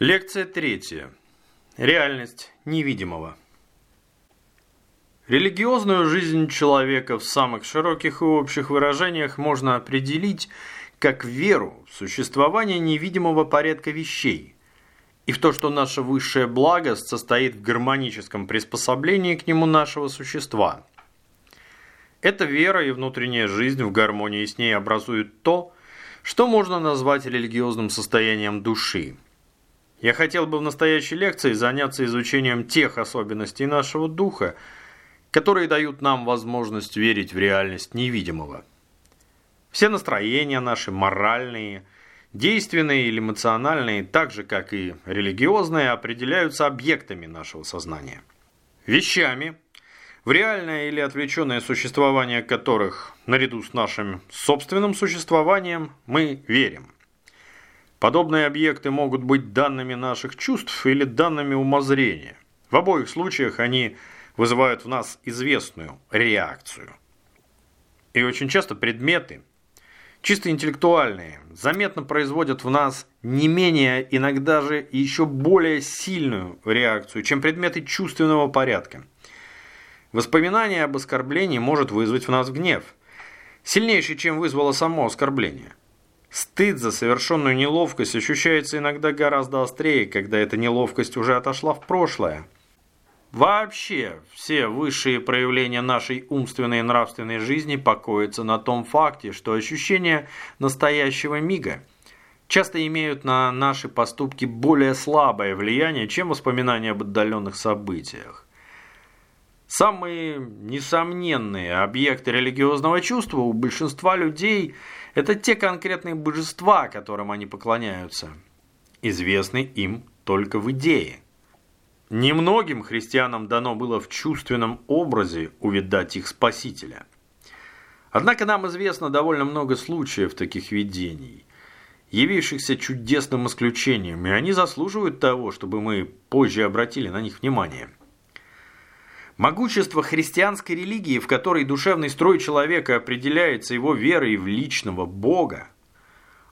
Лекция третья. Реальность невидимого. Религиозную жизнь человека в самых широких и общих выражениях можно определить как веру в существование невидимого порядка вещей и в то, что наше высшее благо состоит в гармоническом приспособлении к нему нашего существа. Эта вера и внутренняя жизнь в гармонии с ней образуют то, что можно назвать религиозным состоянием души – я хотел бы в настоящей лекции заняться изучением тех особенностей нашего духа, которые дают нам возможность верить в реальность невидимого. Все настроения наши, моральные, действенные или эмоциональные, так же, как и религиозные, определяются объектами нашего сознания. Вещами, в реальное или отвлеченное существование которых, наряду с нашим собственным существованием, мы верим – Подобные объекты могут быть данными наших чувств или данными умозрения. В обоих случаях они вызывают в нас известную реакцию. И очень часто предметы, чисто интеллектуальные, заметно производят в нас не менее, иногда же еще более сильную реакцию, чем предметы чувственного порядка. Воспоминание об оскорблении может вызвать в нас гнев, сильнейший, чем вызвало само оскорбление. Стыд за совершенную неловкость ощущается иногда гораздо острее, когда эта неловкость уже отошла в прошлое. Вообще, все высшие проявления нашей умственной и нравственной жизни покоятся на том факте, что ощущения настоящего мига часто имеют на наши поступки более слабое влияние, чем воспоминания об отдаленных событиях. Самые несомненные объекты религиозного чувства у большинства людей – это те конкретные божества, которым они поклоняются, известны им только в идее. Немногим христианам дано было в чувственном образе увидать их Спасителя. Однако нам известно довольно много случаев таких видений, явившихся чудесным исключением, и они заслуживают того, чтобы мы позже обратили на них внимание. Могущество христианской религии, в которой душевный строй человека определяется его верой в личного Бога,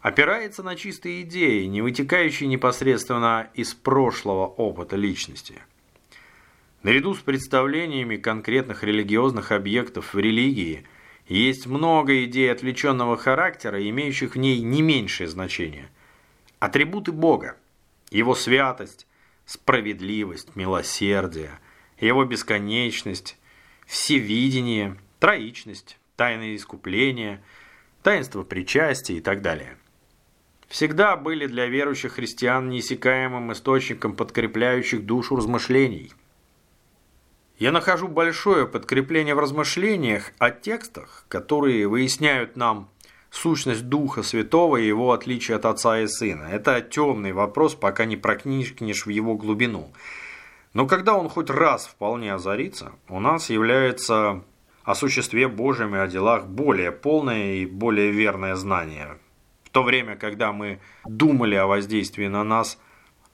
опирается на чистые идеи, не вытекающие непосредственно из прошлого опыта личности. Наряду с представлениями конкретных религиозных объектов в религии есть много идей отвлеченного характера, имеющих в ней не меньшее значение. Атрибуты Бога, Его святость, справедливость, милосердие – его бесконечность, всевидение, троичность, тайное искупление, таинство причастия и так далее. Всегда были для верующих христиан неиссякаемым источником подкрепляющих душу размышлений. Я нахожу большое подкрепление в размышлениях о текстах, которые выясняют нам сущность Духа Святого и его отличие от Отца и Сына. Это темный вопрос, пока не проникнешь в его глубину – но когда он хоть раз вполне озарится, у нас является о существе Божьем и о делах более полное и более верное знание. В то время, когда мы думали о воздействии на нас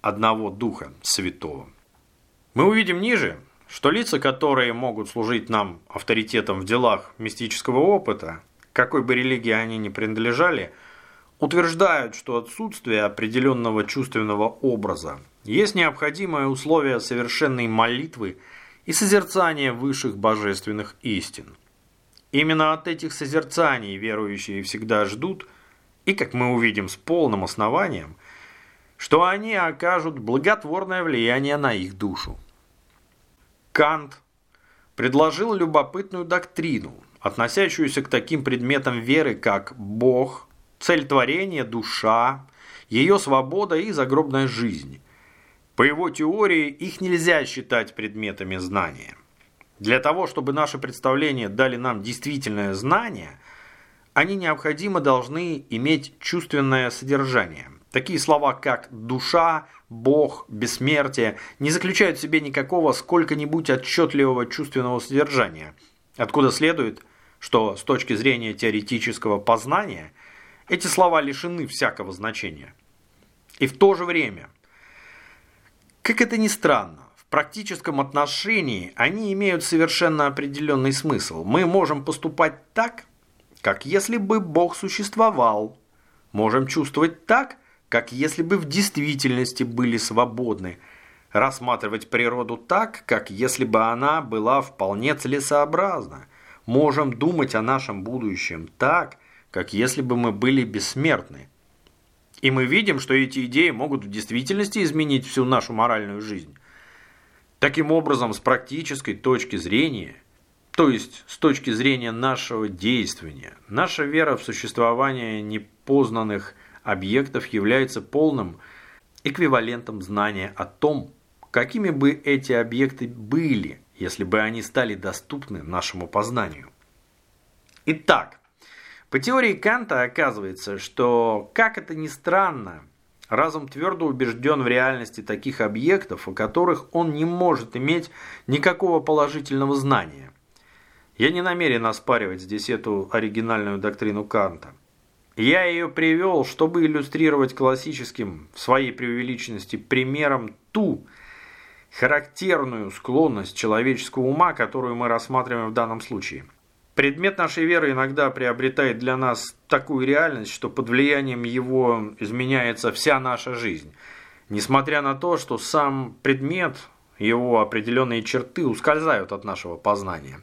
одного Духа Святого. Мы увидим ниже, что лица, которые могут служить нам авторитетом в делах мистического опыта, какой бы религии они ни принадлежали, утверждают, что отсутствие определенного чувственного образа есть необходимое условие совершенной молитвы и созерцания высших божественных истин. Именно от этих созерцаний верующие всегда ждут, и, как мы увидим с полным основанием, что они окажут благотворное влияние на их душу. Кант предложил любопытную доктрину, относящуюся к таким предметам веры, как Бог, цель творения, душа, ее свобода и загробная жизнь – по его теории их нельзя считать предметами знания. Для того, чтобы наши представления дали нам действительное знание, они необходимо должны иметь чувственное содержание. Такие слова, как «душа», «бог», «бессмертие» не заключают в себе никакого сколько-нибудь отчетливого чувственного содержания, откуда следует, что с точки зрения теоретического познания эти слова лишены всякого значения. И в то же время – как это ни странно, в практическом отношении они имеют совершенно определенный смысл. Мы можем поступать так, как если бы Бог существовал. Можем чувствовать так, как если бы в действительности были свободны, рассматривать природу так, как если бы она была вполне целесообразна. Можем думать о нашем будущем так, как если бы мы были бессмертны. И мы видим, что эти идеи могут в действительности изменить всю нашу моральную жизнь. Таким образом, с практической точки зрения, то есть с точки зрения нашего действия, наша вера в существование непознанных объектов является полным эквивалентом знания о том, какими бы эти объекты были, если бы они стали доступны нашему познанию. Итак, по теории Канта оказывается, что, как это ни странно, разум твердо убежден в реальности таких объектов, о которых он не может иметь никакого положительного знания. Я не намерен оспаривать здесь эту оригинальную доктрину Канта. Я ее привел, чтобы иллюстрировать классическим в своей преувеличенности примером ту характерную склонность человеческого ума, которую мы рассматриваем в данном случае – Предмет нашей веры иногда приобретает для нас такую реальность, что под влиянием его изменяется вся наша жизнь. Несмотря на то, что сам предмет, его определенные черты ускользают от нашего познания.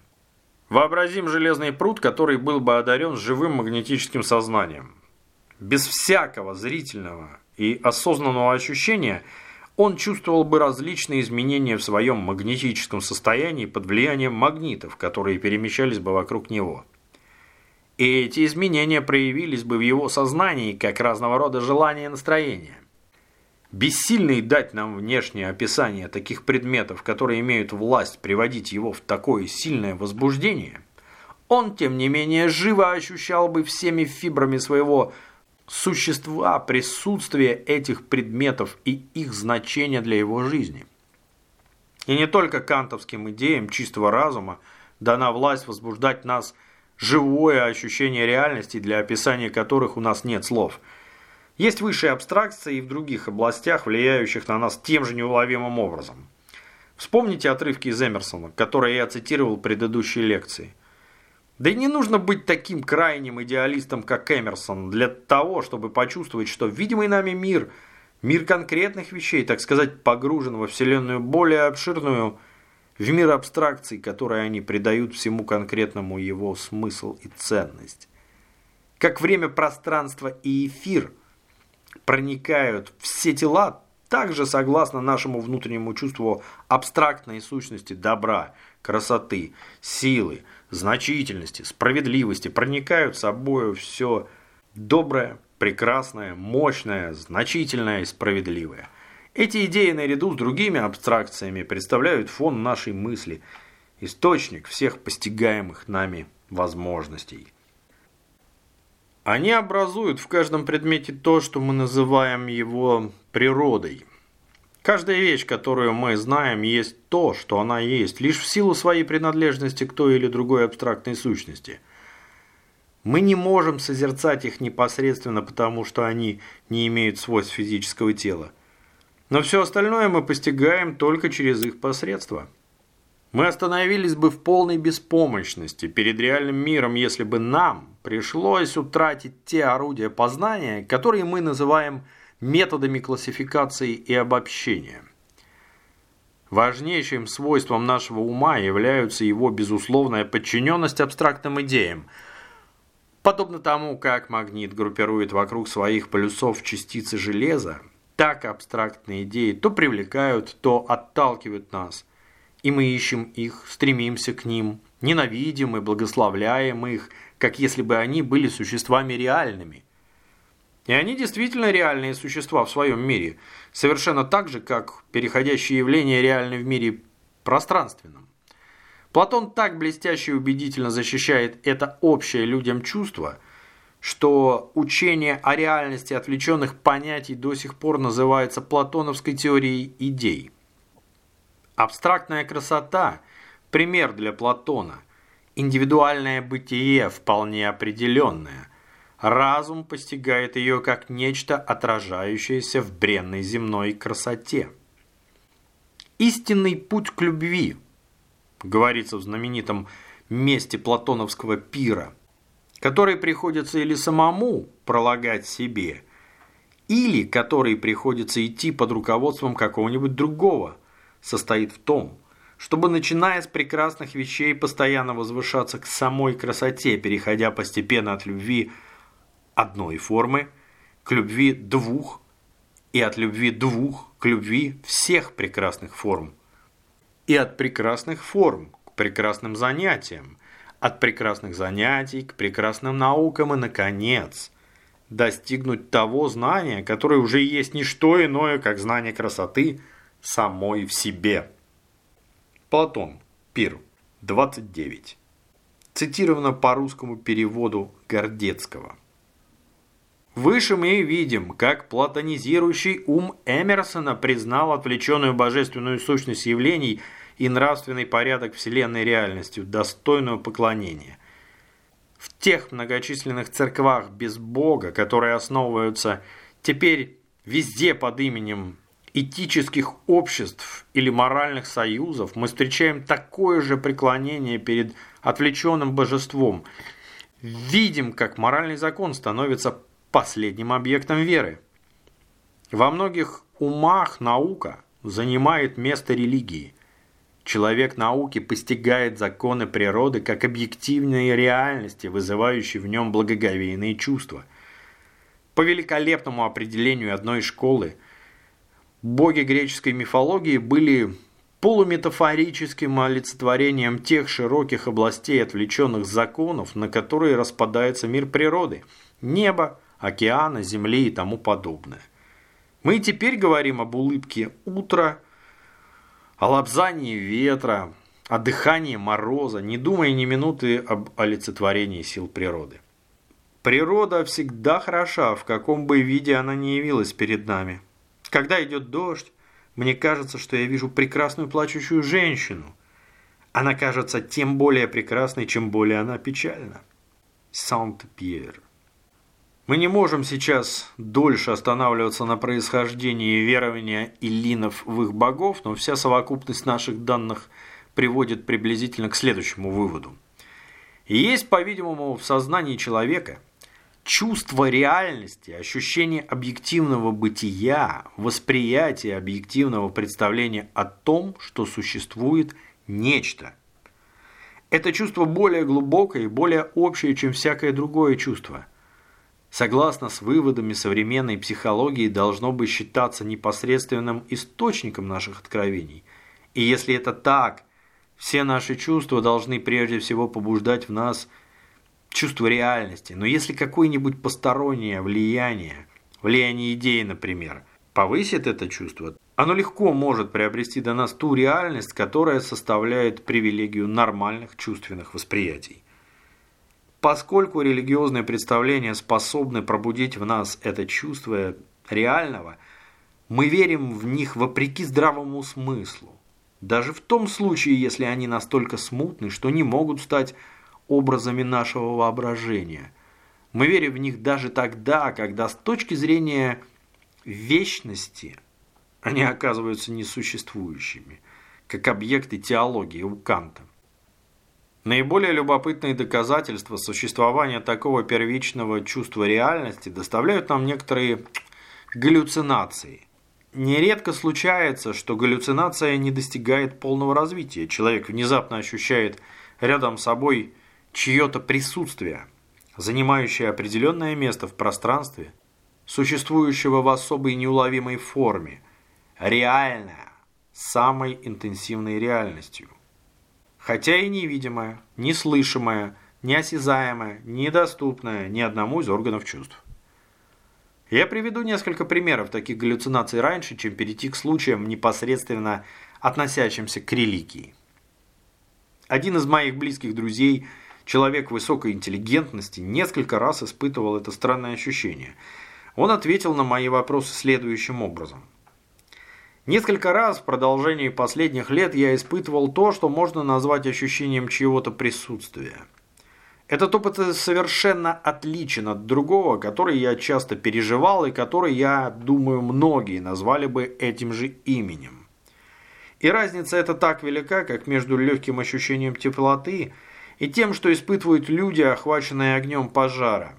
Вообразим железный пруд, который был бы одарен живым магнетическим сознанием. Без всякого зрительного и осознанного ощущения – он чувствовал бы различные изменения в своем магнетическом состоянии под влиянием магнитов, которые перемещались бы вокруг него. И эти изменения проявились бы в его сознании как разного рода желания и настроения. Бессильный дать нам внешнее описание таких предметов, которые имеют власть приводить его в такое сильное возбуждение, он, тем не менее, живо ощущал бы всеми фибрами своего существа присутствие этих предметов и их значение для его жизни. И не только кантовским идеям чистого разума дана власть возбуждать нас живое ощущение реальности, для описания которых у нас нет слов. Есть высшие абстракции и в других областях, влияющих на нас тем же неуловимым образом. Вспомните отрывки из Эмерсона, которые я цитировал в предыдущей лекции. Да и не нужно быть таким крайним идеалистом, как Эмерсон, для того, чтобы почувствовать, что видимый нами мир, мир конкретных вещей, так сказать, погружен во Вселенную более обширную, в мир абстракций, которые они придают всему конкретному его смысл и ценность. Как время, пространство и эфир проникают все тела, также согласно нашему внутреннему чувству абстрактной сущности добра, красоты, силы, значительности, справедливости проникают собою все доброе, прекрасное, мощное, значительное и справедливое. Эти идеи наряду с другими абстракциями представляют фон нашей мысли, источник всех постигаемых нами возможностей. Они образуют в каждом предмете то, что мы называем его природой. Каждая вещь, которую мы знаем, есть то, что она есть, лишь в силу своей принадлежности к той или другой абстрактной сущности. Мы не можем созерцать их непосредственно, потому что они не имеют свойств физического тела. Но все остальное мы постигаем только через их посредство. Мы остановились бы в полной беспомощности перед реальным миром, если бы нам пришлось утратить те орудия познания, которые мы называем методами классификации и обобщения. Важнейшим свойством нашего ума являются его безусловная подчиненность абстрактным идеям. Подобно тому, как магнит группирует вокруг своих полюсов частицы железа, так абстрактные идеи то привлекают, то отталкивают нас – и мы ищем их, стремимся к ним, ненавидим и благословляем их, как если бы они были существами реальными. И они действительно реальные существа в своем мире, совершенно так же, как переходящие явления реальны в мире пространственном. Платон так блестяще и убедительно защищает это общее людям чувство, что учение о реальности отвлеченных понятий до сих пор называется платоновской теорией идей – Абстрактная красота – пример для Платона. Индивидуальное бытие вполне определенное. Разум постигает ее как нечто, отражающееся в бренной земной красоте. «Истинный путь к любви», говорится в знаменитом месте платоновского пира, который приходится или самому пролагать себе, или который приходится идти под руководством какого-нибудь другого, состоит в том, чтобы, начиная с прекрасных вещей, постоянно возвышаться к самой красоте, переходя постепенно от любви одной формы к любви двух и от любви двух к любви всех прекрасных форм. И от прекрасных форм к прекрасным занятиям, от прекрасных занятий к прекрасным наукам и, наконец, достигнуть того знания, которое уже есть не что иное, как знание красоты самой в себе. Платон, Пир, 29. Цитировано по русскому переводу Гордецкого. Выше мы видим, как платонизирующий ум Эмерсона признал отвлеченную божественную сущность явлений и нравственный порядок Вселенной реальностью, достойную поклонения. В тех многочисленных церквах без Бога, которые основываются теперь везде под именем этических обществ или моральных союзов, мы встречаем такое же преклонение перед отвлеченным божеством. Видим, как моральный закон становится последним объектом веры. Во многих умах наука занимает место религии. Человек науки постигает законы природы как объективные реальности, вызывающие в нем благоговейные чувства. По великолепному определению одной школы, боги греческой мифологии были полуметафорическим олицетворением тех широких областей отвлеченных законов, на которые распадается мир природы – небо, океана, земли и тому подобное. Мы теперь говорим об улыбке утра, о лапзании ветра, о дыхании мороза, не думая ни минуты об олицетворении сил природы. Природа всегда хороша, в каком бы виде она ни явилась перед нами. Когда идет дождь, мне кажется, что я вижу прекрасную плачущую женщину. Она кажется тем более прекрасной, чем более она печальна. Сант-Пьер. Мы не можем сейчас дольше останавливаться на происхождении верования илинов в их богов, но вся совокупность наших данных приводит приблизительно к следующему выводу. есть, по-видимому, в сознании человека чувство реальности, ощущение объективного бытия, восприятие объективного представления о том, что существует нечто. Это чувство более глубокое и более общее, чем всякое другое чувство – согласно с выводами современной психологии, должно бы считаться непосредственным источником наших откровений. И если это так, все наши чувства должны прежде всего побуждать в нас чувство реальности. Но если какое-нибудь постороннее влияние, влияние идеи, например, повысит это чувство, оно легко может приобрести до нас ту реальность, которая составляет привилегию нормальных чувственных восприятий. Поскольку религиозные представления способны пробудить в нас это чувство реального, мы верим в них вопреки здравому смыслу. Даже в том случае, если они настолько смутны, что не могут стать образами нашего воображения. Мы верим в них даже тогда, когда с точки зрения вечности они оказываются несуществующими, как объекты теологии у Канта. Наиболее любопытные доказательства существования такого первичного чувства реальности доставляют нам некоторые галлюцинации. Нередко случается, что галлюцинация не достигает полного развития. Человек внезапно ощущает рядом с собой чье-то присутствие, занимающее определенное место в пространстве, существующего в особой неуловимой форме, реальное, самой интенсивной реальностью хотя и невидимое, неслышимое, неосязаемое, недоступное ни одному из органов чувств. Я приведу несколько примеров таких галлюцинаций раньше, чем перейти к случаям, непосредственно относящимся к религии. Один из моих близких друзей, человек высокой интеллигентности, несколько раз испытывал это странное ощущение. Он ответил на мои вопросы следующим образом – Несколько раз в продолжении последних лет я испытывал то, что можно назвать ощущением чьего-то присутствия. Этот опыт совершенно отличен от другого, который я часто переживал и который, я думаю, многие назвали бы этим же именем. И разница эта так велика, как между легким ощущением теплоты и тем, что испытывают люди, охваченные огнем пожара.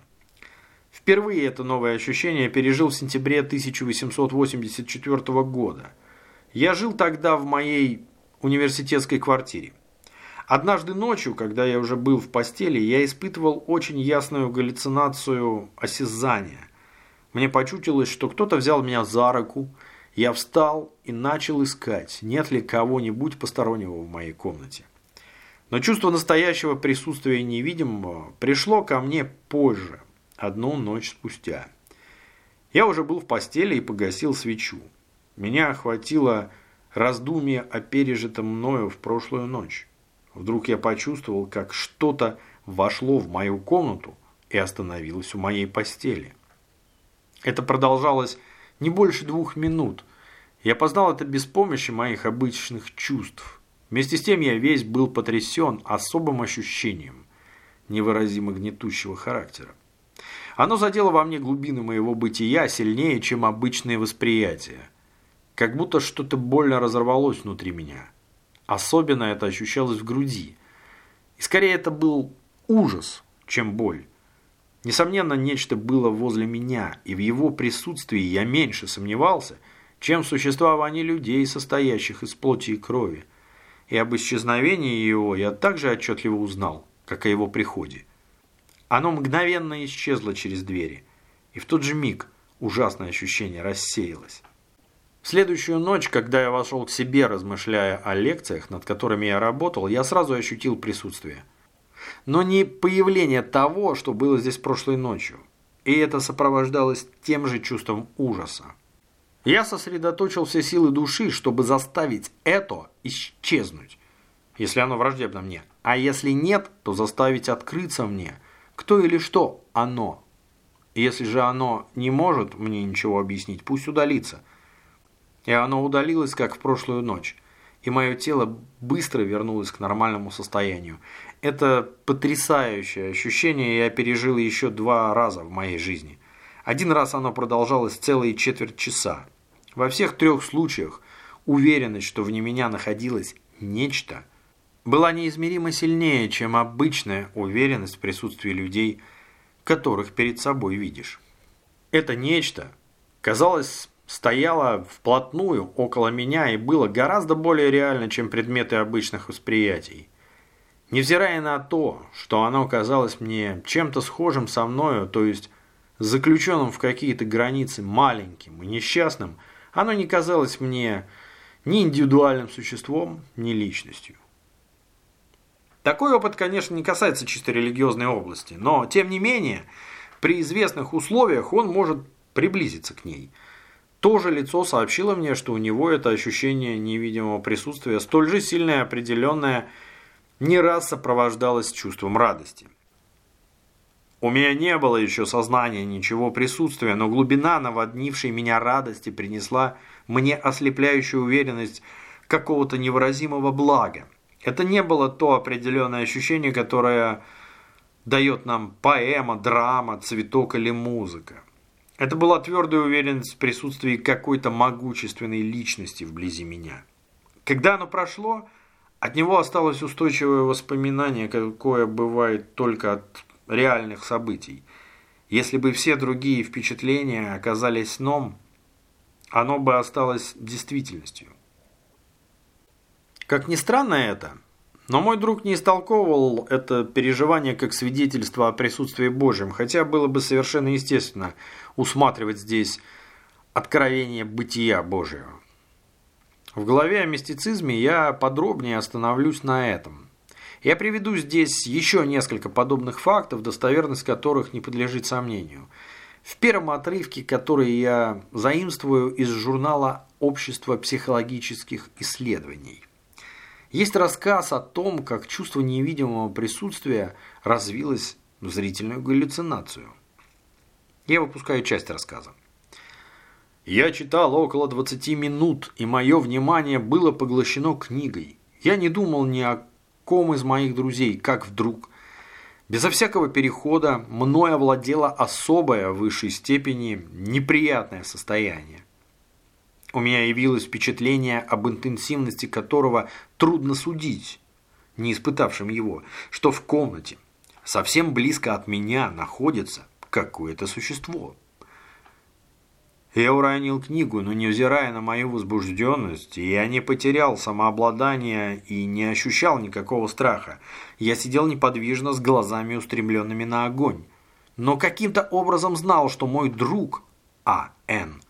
Впервые это новое ощущение пережил в сентябре 1884 года. Я жил тогда в моей университетской квартире. Однажды ночью, когда я уже был в постели, я испытывал очень ясную галлюцинацию осязания. Мне почутилось, что кто-то взял меня за руку, я встал и начал искать, нет ли кого-нибудь постороннего в моей комнате. Но чувство настоящего присутствия невидимого пришло ко мне позже, одну ночь спустя. Я уже был в постели и погасил свечу. Меня охватило раздумье о пережитом мною в прошлую ночь. Вдруг я почувствовал, как что-то вошло в мою комнату и остановилось у моей постели. Это продолжалось не больше двух минут. Я познал это без помощи моих обычных чувств. Вместе с тем я весь был потрясен особым ощущением невыразимо гнетущего характера. Оно задело во мне глубины моего бытия сильнее, чем обычные восприятия. Как будто что-то больно разорвалось внутри меня. Особенно это ощущалось в груди. И скорее это был ужас, чем боль. Несомненно, нечто было возле меня, и в его присутствии я меньше сомневался, чем в существовании людей, состоящих из плоти и крови. И об исчезновении его я также отчетливо узнал, как о его приходе. Оно мгновенно исчезло через двери, и в тот же миг ужасное ощущение рассеялось. В следующую ночь, когда я вошел к себе, размышляя о лекциях, над которыми я работал, я сразу ощутил присутствие – но не появление того, что было здесь прошлой ночью. И это сопровождалось тем же чувством ужаса. Я сосредоточил все силы души, чтобы заставить это исчезнуть, если оно враждебно мне. А если нет, то заставить открыться мне, кто или что оно. Если же оно не может мне ничего объяснить, пусть удалится. И оно удалилось, как в прошлую ночь. И мое тело быстро вернулось к нормальному состоянию. Это потрясающее ощущение я пережил еще два раза в моей жизни. Один раз оно продолжалось целые четверть часа. Во всех трех случаях уверенность, что вне меня находилось нечто, была неизмеримо сильнее, чем обычная уверенность в присутствии людей, которых перед собой видишь. Это нечто, казалось, стояло вплотную около меня и было гораздо более реально, чем предметы обычных восприятий. Невзирая на то, что оно казалось мне чем-то схожим со мною, то есть заключенным в какие-то границы маленьким и несчастным, оно не казалось мне ни индивидуальным существом, ни личностью. Такой опыт, конечно, не касается чисто религиозной области, но, тем не менее, при известных условиях он может приблизиться к ней. То же лицо сообщило мне, что у него это ощущение невидимого присутствия столь же сильное и определенное, не раз сопровождалось чувством радости. У меня не было еще сознания ничего присутствия, но глубина наводнившей меня радости принесла мне ослепляющую уверенность какого-то невыразимого блага. Это не было то определенное ощущение, которое дает нам поэма, драма, цветок или музыка. Это была твердая уверенность в присутствии какой-то могущественной личности вблизи меня. Когда оно прошло, от него осталось устойчивое воспоминание, какое бывает только от реальных событий. Если бы все другие впечатления оказались сном, оно бы осталось действительностью. Как ни странно это, но мой друг не истолковывал это переживание как свидетельство о присутствии Божьем, хотя было бы совершенно естественно усматривать здесь откровение бытия Божьего. В главе о мистицизме я подробнее остановлюсь на этом. Я приведу здесь еще несколько подобных фактов, достоверность которых не подлежит сомнению. В первом отрывке, который я заимствую из журнала «Общество психологических исследований». Есть рассказ о том, как чувство невидимого присутствия развилось в зрительную галлюцинацию. Я выпускаю часть рассказа. Я читал около 20 минут, и мое внимание было поглощено книгой. Я не думал ни о ком из моих друзей, как вдруг. Безо всякого перехода мной овладело особое в высшей степени неприятное состояние. У меня явилось впечатление, об интенсивности которого трудно судить, не испытавшим его, что в комнате, совсем близко от меня, находится какое-то существо. Я уронил книгу, но невзирая на мою возбужденность, я не потерял самообладание и не ощущал никакого страха. Я сидел неподвижно с глазами устремленными на огонь. Но каким-то образом знал, что мой друг А.Н.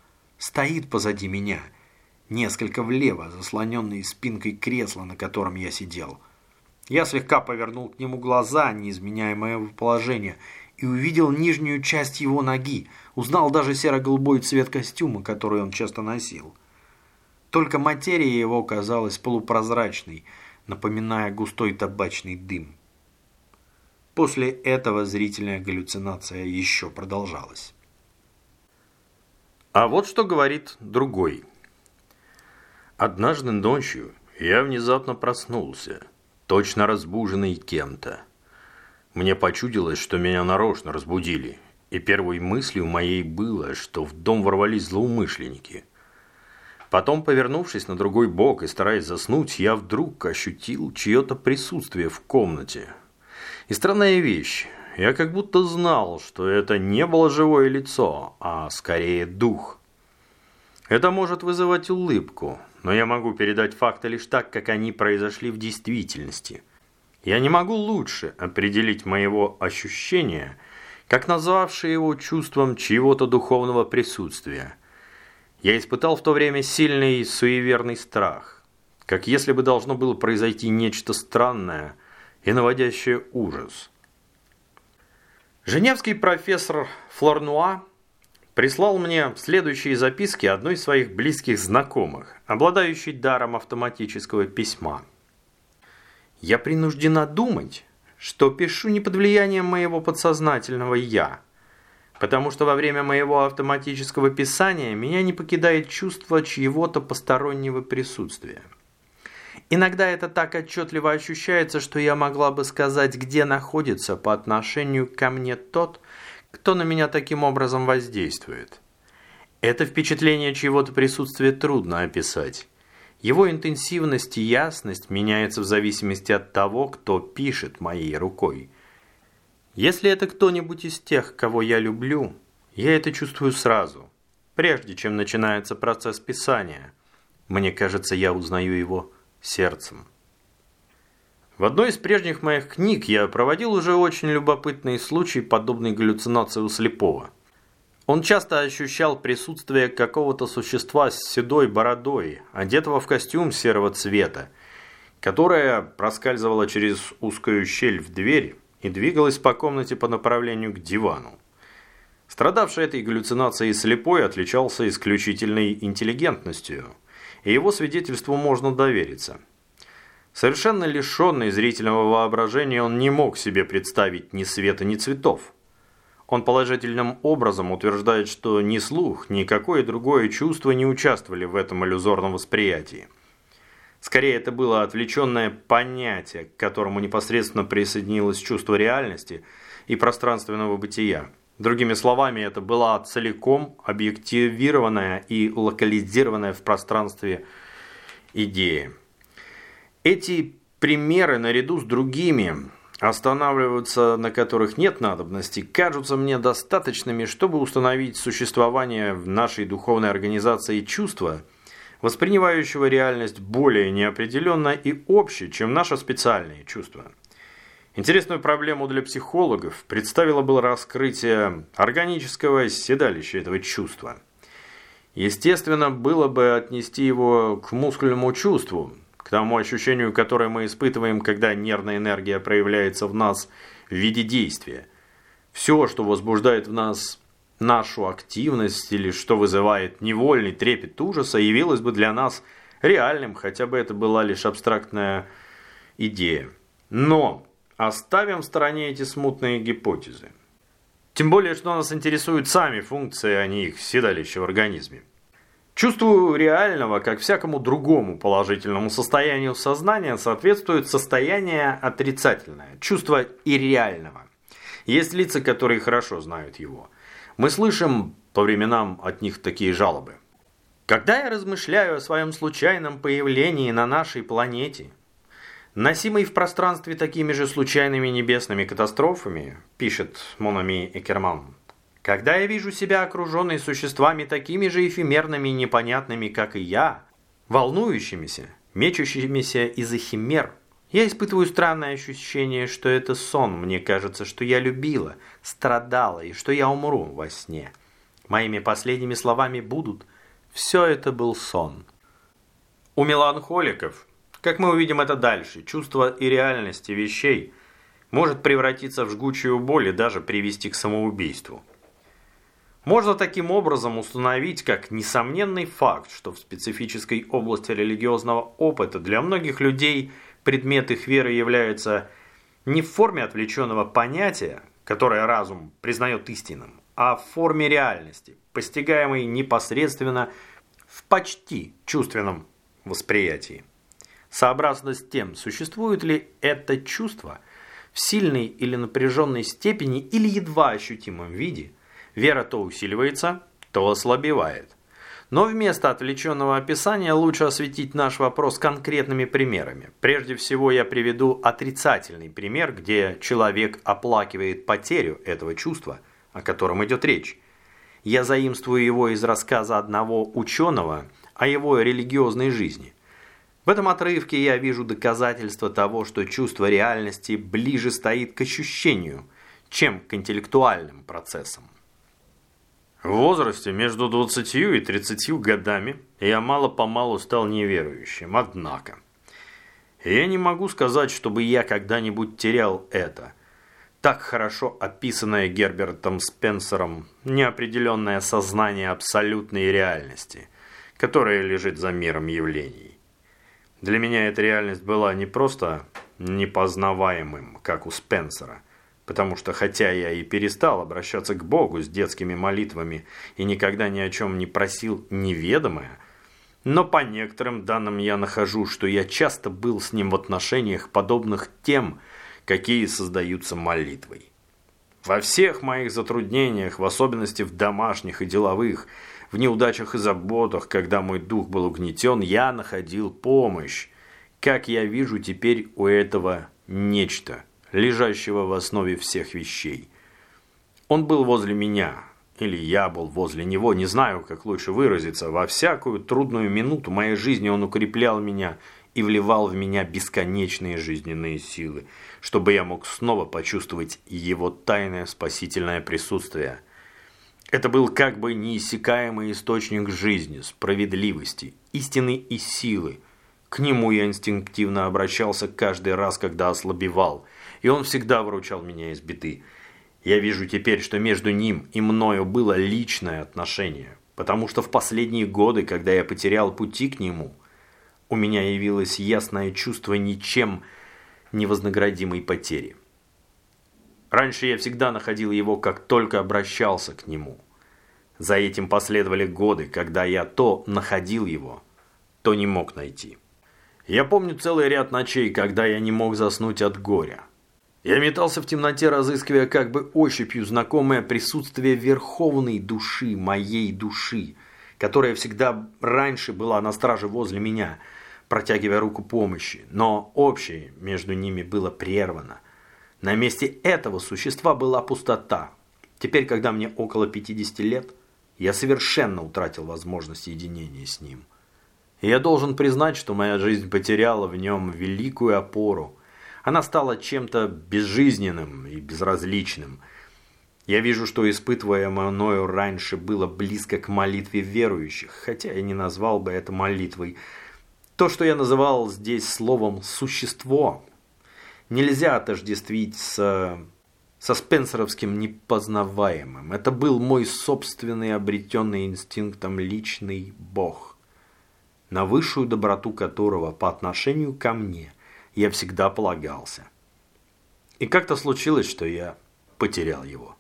стоит позади меня, несколько влево, заслоненный спинкой кресла, на котором я сидел. Я слегка повернул к нему глаза, не изменяя моего положения, и увидел нижнюю часть его ноги, узнал даже серо-голубой цвет костюма, который он часто носил. Только материя его казалась полупрозрачной, напоминая густой табачный дым. После этого зрительная галлюцинация еще продолжалась. А вот что говорит другой. Однажды ночью я внезапно проснулся, точно разбуженный кем-то. Мне почудилось, что меня нарочно разбудили, и первой мыслью моей было, что в дом ворвались злоумышленники. Потом, повернувшись на другой бок и стараясь заснуть, я вдруг ощутил чье-то присутствие в комнате. И странная вещь, я как будто знал, что это не было живое лицо, а скорее дух. Это может вызывать улыбку, но я могу передать факты лишь так, как они произошли в действительности – я не могу лучше определить моего ощущения, как назвавший его чувством чьего-то духовного присутствия. Я испытал в то время сильный суеверный страх, как если бы должно было произойти нечто странное и наводящее ужас. Женевский профессор Флорнуа прислал мне следующие записки одной из своих близких знакомых, обладающей даром автоматического письма – я принуждена думать, что пишу не под влиянием моего подсознательного «я», потому что во время моего автоматического писания меня не покидает чувство чьего-то постороннего присутствия. Иногда это так отчетливо ощущается, что я могла бы сказать, где находится по отношению ко мне тот, кто на меня таким образом воздействует. Это впечатление чьего-то присутствия трудно описать. Его интенсивность и ясность меняются в зависимости от того, кто пишет моей рукой. Если это кто-нибудь из тех, кого я люблю, я это чувствую сразу, прежде чем начинается процесс писания. Мне кажется, я узнаю его сердцем. В одной из прежних моих книг я проводил уже очень любопытный случай подобной галлюцинации у слепого – он часто ощущал присутствие какого-то существа с седой бородой, одетого в костюм серого цвета, которое проскальзывало через узкую щель в двери и двигалось по комнате по направлению к дивану. Страдавший этой галлюцинацией слепой отличался исключительной интеллигентностью, и его свидетельству можно довериться. Совершенно лишенный зрительного воображения он не мог себе представить ни света, ни цветов. Он положительным образом утверждает, что ни слух, ни какое другое чувство не участвовали в этом иллюзорном восприятии. Скорее, это было отвлеченное понятие, к которому непосредственно присоединилось чувство реальности и пространственного бытия. Другими словами, это была целиком объективированная и локализированная в пространстве идея. Эти примеры наряду с другими останавливаться на которых нет надобности, кажутся мне достаточными, чтобы установить существование в нашей духовной организации чувства, воспринимающего реальность более неопределенно и обще, чем наше специальные чувства. Интересную проблему для психологов представило было раскрытие органического седалища этого чувства. Естественно, было бы отнести его к мускульному чувству, к тому ощущению, которое мы испытываем, когда нервная энергия проявляется в нас в виде действия. Все, что возбуждает в нас нашу активность или что вызывает невольный трепет ужаса, явилось бы для нас реальным, хотя бы это была лишь абстрактная идея. Но оставим в стороне эти смутные гипотезы. Тем более, что нас интересуют сами функции, а не их седалище в организме. Чувству реального, как всякому другому положительному состоянию сознания, соответствует состояние отрицательное, чувство ирреального. Есть лица, которые хорошо знают его. Мы слышим по временам от них такие жалобы. Когда я размышляю о своем случайном появлении на нашей планете, носимой в пространстве такими же случайными небесными катастрофами, пишет Монами Экерман, Когда я вижу себя окруженной существами такими же эфемерными и непонятными, как и я, волнующимися, мечущимися из-за химер, я испытываю странное ощущение, что это сон. Мне кажется, что я любила, страдала и что я умру во сне. Моими последними словами будут «все это был сон». У меланхоликов, как мы увидим это дальше, чувство и реальности вещей может превратиться в жгучую боль и даже привести к самоубийству. Можно таким образом установить как несомненный факт, что в специфической области религиозного опыта для многих людей предмет их веры является не в форме отвлеченного понятия, которое разум признает истинным, а в форме реальности, постигаемой непосредственно в почти чувственном восприятии. Сообразно с тем, существует ли это чувство в сильной или напряженной степени или едва ощутимом виде – Вера то усиливается, то ослабевает. Но вместо отвлеченного описания лучше осветить наш вопрос конкретными примерами. Прежде всего я приведу отрицательный пример, где человек оплакивает потерю этого чувства, о котором идет речь. Я заимствую его из рассказа одного ученого о его религиозной жизни. В этом отрывке я вижу доказательство того, что чувство реальности ближе стоит к ощущению, чем к интеллектуальным процессам. В возрасте между 20 и 30 годами я мало-помалу стал неверующим, однако. Я не могу сказать, чтобы я когда-нибудь терял это. Так хорошо описанное Гербертом Спенсером неопределенное сознание абсолютной реальности, которое лежит за миром явлений. Для меня эта реальность была не просто непознаваемым, как у Спенсера – потому что хотя я и перестал обращаться к Богу с детскими молитвами и никогда ни о чем не просил неведомое, но по некоторым данным я нахожу, что я часто был с ним в отношениях, подобных тем, какие создаются молитвой. Во всех моих затруднениях, в особенности в домашних и деловых, в неудачах и заботах, когда мой дух был угнетен, я находил помощь. Как я вижу теперь у этого нечто – лежащего в основе всех вещей. Он был возле меня, или я был возле него, не знаю, как лучше выразиться. Во всякую трудную минуту моей жизни он укреплял меня и вливал в меня бесконечные жизненные силы, чтобы я мог снова почувствовать его тайное спасительное присутствие. Это был как бы неиссякаемый источник жизни, справедливости, истины и силы. К нему я инстинктивно обращался каждый раз, когда ослабевал – и он всегда выручал меня из беды. Я вижу теперь, что между ним и мною было личное отношение, потому что в последние годы, когда я потерял пути к нему, у меня явилось ясное чувство ничем невознаградимой потери. Раньше я всегда находил его, как только обращался к нему. За этим последовали годы, когда я то находил его, то не мог найти. Я помню целый ряд ночей, когда я не мог заснуть от горя. Я метался в темноте, разыскивая как бы ощупью знакомое присутствие верховной души, моей души, которая всегда раньше была на страже возле меня, протягивая руку помощи, но общее между ними было прервано. На месте этого существа была пустота. Теперь, когда мне около 50 лет, я совершенно утратил возможность единения с ним. И я должен признать, что моя жизнь потеряла в нем великую опору – она стала чем-то безжизненным и безразличным. Я вижу, что испытываемое мною раньше было близко к молитве верующих, хотя я не назвал бы это молитвой. То, что я называл здесь словом «существо», нельзя отождествить с со спенсеровским непознаваемым. Это был мой собственный обретенный инстинктом личный бог, на высшую доброту которого по отношению ко мне – я всегда полагался. И как-то случилось, что я потерял его.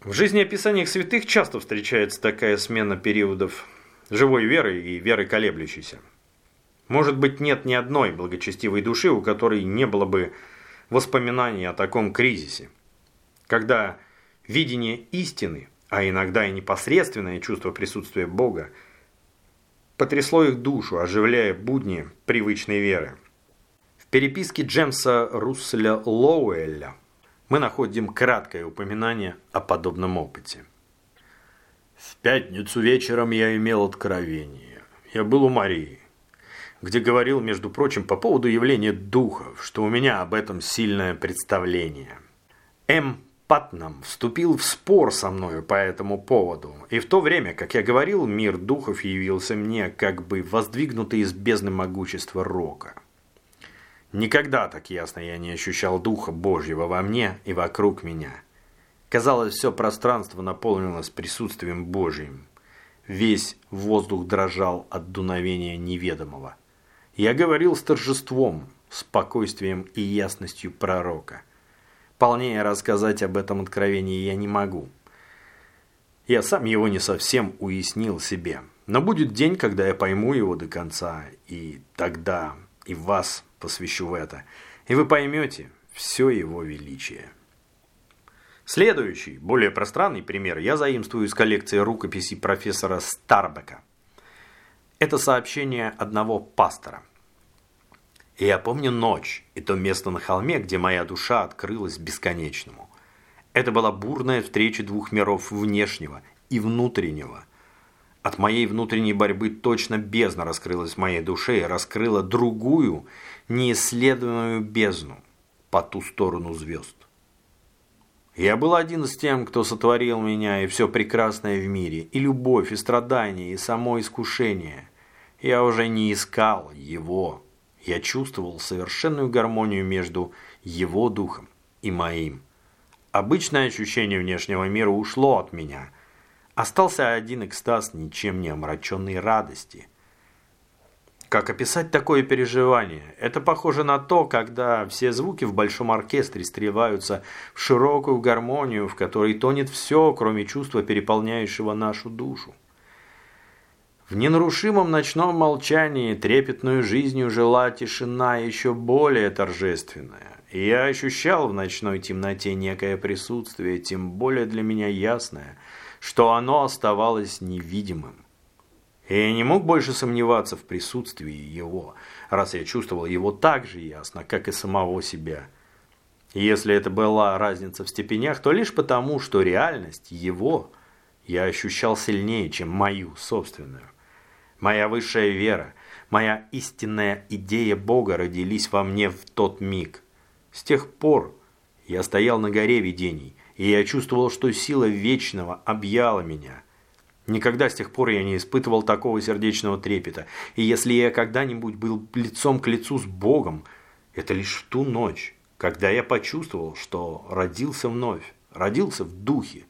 В жизни описаниях святых часто встречается такая смена периодов живой веры и веры колеблющейся. Может быть, нет ни одной благочестивой души, у которой не было бы воспоминаний о таком кризисе. Когда видение истины, а иногда и непосредственное чувство присутствия Бога, потрясло их душу, оживляя будни привычной веры. В переписке Джемса Русселя Лоуэлля мы находим краткое упоминание о подобном опыте. В пятницу вечером я имел откровение. Я был у Марии, где говорил, между прочим, по поводу явления духов, что у меня об этом сильное представление. М. Патнам вступил в спор со мною по этому поводу, и в то время, как я говорил, мир духов явился мне как бы воздвигнутый из бездны могущества рока. Никогда так ясно я не ощущал Духа Божьего во мне и вокруг меня. Казалось, все пространство наполнилось присутствием Божьим. Весь воздух дрожал от дуновения неведомого. Я говорил с торжеством, спокойствием и ясностью пророка. Полнее рассказать об этом откровении я не могу. Я сам его не совсем уяснил себе. Но будет день, когда я пойму его до конца, и тогда и вас посвящу в это, и вы поймете все его величие. Следующий, более пространный пример я заимствую из коллекции рукописей профессора Старбека. Это сообщение одного пастора. я помню ночь и то место на холме, где моя душа открылась бесконечному. Это была бурная встреча двух миров внешнего и внутреннего – от моей внутренней борьбы точно бездна раскрылась в моей душе и раскрыла другую, неисследованную бездну по ту сторону звезд. Я был один из тем, кто сотворил меня и все прекрасное в мире, и любовь, и страдания, и само искушение. Я уже не искал его. Я чувствовал совершенную гармонию между его духом и моим. Обычное ощущение внешнего мира ушло от меня – Остался один экстаз ничем не омраченной радости. Как описать такое переживание? Это похоже на то, когда все звуки в большом оркестре стреваются в широкую гармонию, в которой тонет все, кроме чувства, переполняющего нашу душу. В ненарушимом ночном молчании трепетную жизнью жила тишина еще более торжественная. И я ощущал в ночной темноте некое присутствие, тем более для меня ясное – что оно оставалось невидимым. И я не мог больше сомневаться в присутствии его, раз я чувствовал его так же ясно, как и самого себя. Если это была разница в степенях, то лишь потому, что реальность его я ощущал сильнее, чем мою собственную. Моя высшая вера, моя истинная идея Бога родились во мне в тот миг. С тех пор я стоял на горе видений – и я чувствовал, что сила вечного объяла меня. Никогда с тех пор я не испытывал такого сердечного трепета, и если я когда-нибудь был лицом к лицу с Богом, это лишь в ту ночь, когда я почувствовал, что родился вновь, родился в духе.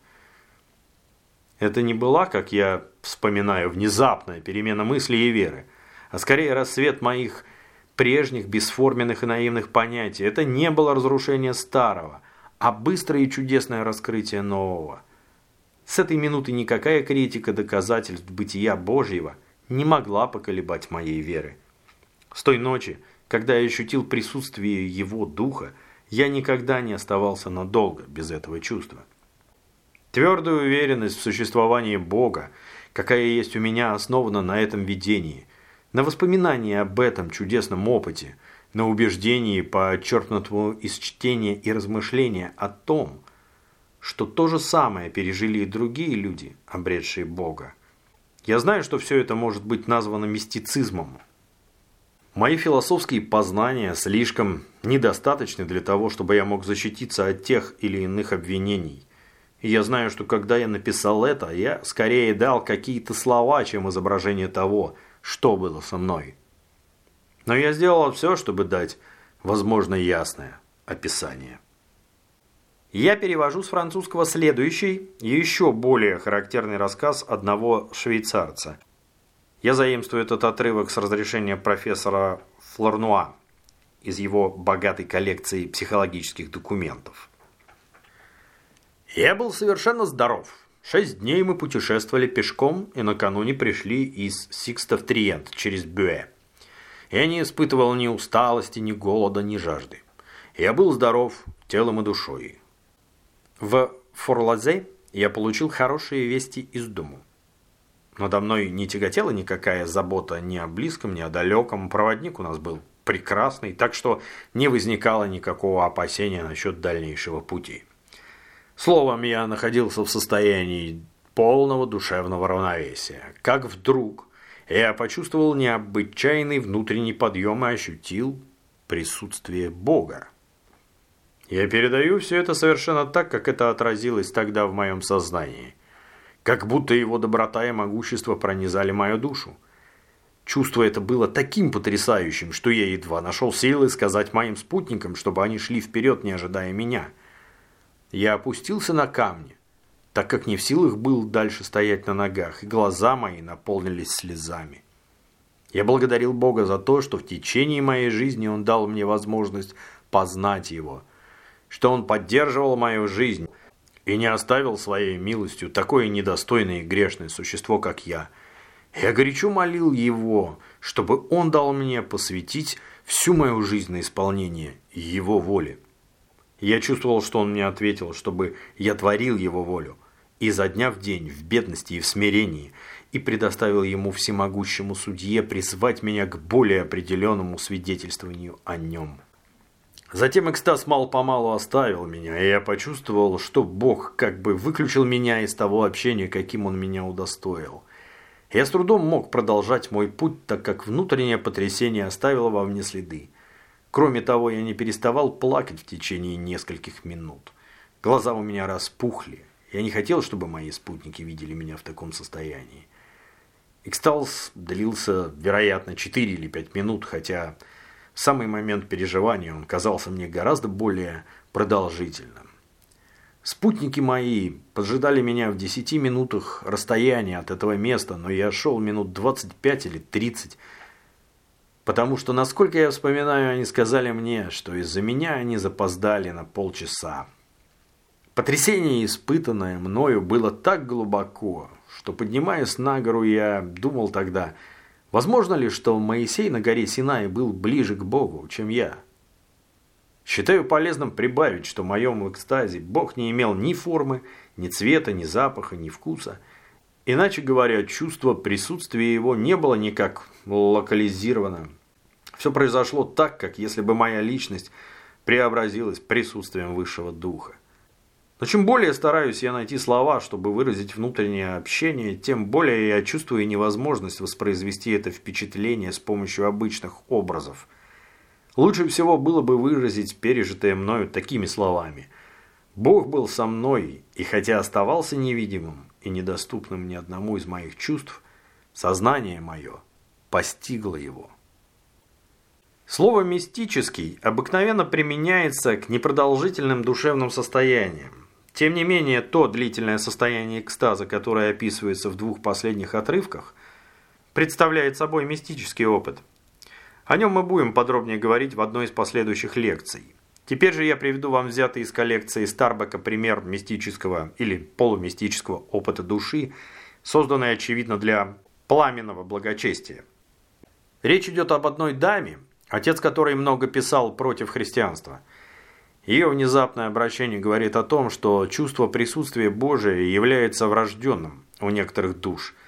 Это не была, как я вспоминаю, внезапная перемена мысли и веры, а скорее рассвет моих прежних бесформенных и наивных понятий. Это не было разрушение старого, а быстрое и чудесное раскрытие нового. С этой минуты никакая критика доказательств бытия Божьего не могла поколебать моей веры. С той ночи, когда я ощутил присутствие Его Духа, я никогда не оставался надолго без этого чувства. Твердая уверенность в существовании Бога, какая есть у меня, основана на этом видении, на воспоминании об этом чудесном опыте – на убеждении, подчеркнутому из чтения и размышления о том, что то же самое пережили и другие люди, обретшие Бога. Я знаю, что все это может быть названо мистицизмом. Мои философские познания слишком недостаточны для того, чтобы я мог защититься от тех или иных обвинений. И я знаю, что когда я написал это, я скорее дал какие-то слова, чем изображение того, что было со мной. Но я сделал все, чтобы дать, возможно, ясное описание. Я перевожу с французского следующий, еще более характерный рассказ одного швейцарца. Я заимствую этот отрывок с разрешения профессора Флорнуа из его богатой коллекции психологических документов. Я был совершенно здоров. Шесть дней мы путешествовали пешком и накануне пришли из Сикста в Триент через Бюэ. Я не испытывал ни усталости, ни голода, ни жажды. Я был здоров телом и душой. В Форлазе я получил хорошие вести из дому. Надо мной не тяготела никакая забота ни о близком, ни о далеком. Проводник у нас был прекрасный, так что не возникало никакого опасения насчет дальнейшего пути. Словом, я находился в состоянии полного душевного равновесия, как вдруг я почувствовал необычайный внутренний подъем и ощутил присутствие Бога. Я передаю все это совершенно так, как это отразилось тогда в моем сознании. Как будто его доброта и могущество пронизали мою душу. Чувство это было таким потрясающим, что я едва нашел силы сказать моим спутникам, чтобы они шли вперед, не ожидая меня. Я опустился на камни, так как не в силах был дальше стоять на ногах, и глаза мои наполнились слезами. Я благодарил Бога за то, что в течение моей жизни Он дал мне возможность познать Его, что Он поддерживал мою жизнь и не оставил своей милостью такое недостойное и грешное существо, как я – я горячо молил его, чтобы он дал мне посвятить всю мою жизнь на исполнение его воли. Я чувствовал, что он мне ответил, чтобы я творил его волю, изо дня в день, в бедности и в смирении, и предоставил ему всемогущему судье призвать меня к более определенному свидетельствованию о нем. Затем экстаз мало-помалу оставил меня, и я почувствовал, что Бог как бы выключил меня из того общения, каким он меня удостоил. Я с трудом мог продолжать мой путь, так как внутреннее потрясение оставило во мне следы. Кроме того, я не переставал плакать в течение нескольких минут. Глаза у меня распухли. Я не хотел, чтобы мои спутники видели меня в таком состоянии. Экстаз длился, вероятно, 4 или 5 минут, хотя самый момент переживания он казался мне гораздо более продолжительным. Спутники мои поджидали меня в десяти минутах расстояния от этого места, но я шел минут 25 или 30, потому что, насколько я вспоминаю, они сказали мне, что из-за меня они запоздали на полчаса. Потрясение, испытанное мною, было так глубоко, что, поднимаясь на гору, я думал тогда, возможно ли, что Моисей на горе Синай был ближе к Богу, чем я. Считаю полезным прибавить, что в моем экстазе Бог не имел ни формы, ни цвета, ни запаха, ни вкуса. Иначе говоря, чувство присутствия его не было никак локализировано. Все произошло так, как если бы моя личность преобразилась присутствием высшего духа. Но чем более стараюсь я найти слова, чтобы выразить внутреннее общение, тем более я чувствую невозможность воспроизвести это впечатление с помощью обычных образов – Лучше всего было бы выразить пережитое мною такими словами. Бог был со мной, и хотя оставался невидимым и недоступным ни одному из моих чувств, сознание мое постигло его. Слово «мистический» обыкновенно применяется к непродолжительным душевным состояниям. Тем не менее, то длительное состояние экстаза, которое описывается в двух последних отрывках, представляет собой мистический опыт – о нем мы будем подробнее говорить в одной из последующих лекций. Теперь же я приведу вам взятый из коллекции Старбека пример мистического или полумистического опыта души, созданный, очевидно, для пламенного благочестия. Речь идет об одной даме, отец которой много писал против христианства. Ее внезапное обращение говорит о том, что чувство присутствия Божия является врожденным у некоторых душ –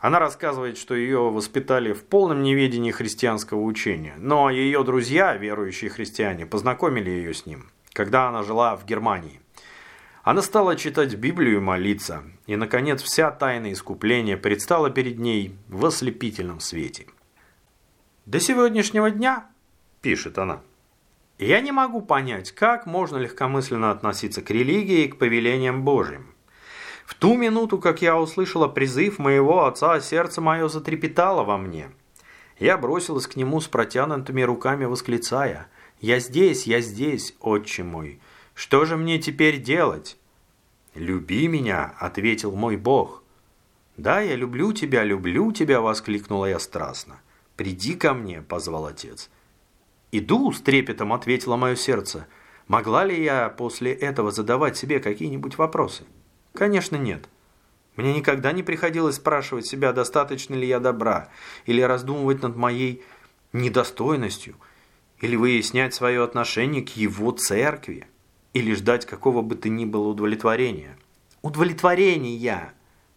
она рассказывает, что ее воспитали в полном неведении христианского учения, но ее друзья, верующие христиане, познакомили ее с ним, когда она жила в Германии. Она стала читать Библию и молиться, и, наконец, вся тайна искупления предстала перед ней в ослепительном свете. «До сегодняшнего дня», – пишет она, – «я не могу понять, как можно легкомысленно относиться к религии и к повелениям Божьим. В ту минуту, как я услышала призыв моего отца, сердце мое затрепетало во мне. Я бросилась к нему с протянутыми руками, восклицая «Я здесь, я здесь, отче мой! Что же мне теперь делать?» «Люби меня», — ответил мой Бог. «Да, я люблю тебя, люблю тебя», — воскликнула я страстно. «Приди ко мне», — позвал отец. «Иду», — с трепетом ответило мое сердце. «Могла ли я после этого задавать себе какие-нибудь вопросы?» Конечно, нет. Мне никогда не приходилось спрашивать себя, достаточно ли я добра, или раздумывать над моей недостойностью, или выяснять свое отношение к его церкви, или ждать какого бы то ни было удовлетворения. Удовлетворение!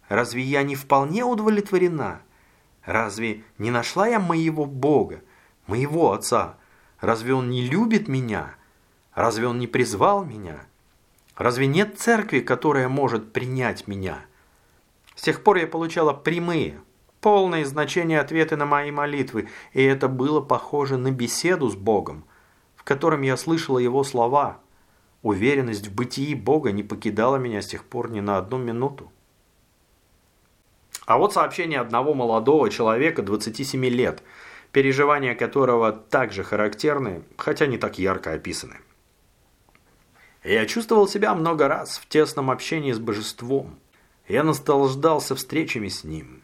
Разве я не вполне удовлетворена? Разве не нашла я моего Бога, моего Отца, Разве он не любит меня? Разве он не призвал меня? Разве нет церкви, которая может принять меня? С тех пор я получала прямые, полные значения ответы на мои молитвы, и это было похоже на беседу с Богом, в котором я слышала его слова. Уверенность в бытии Бога не покидала меня с тех пор ни на одну минуту. А вот сообщение одного молодого человека 27 лет, переживания которого также характерны, хотя не так ярко описаны. Я чувствовал себя много раз в тесном общении с божеством. Я наслаждался встречами с ним.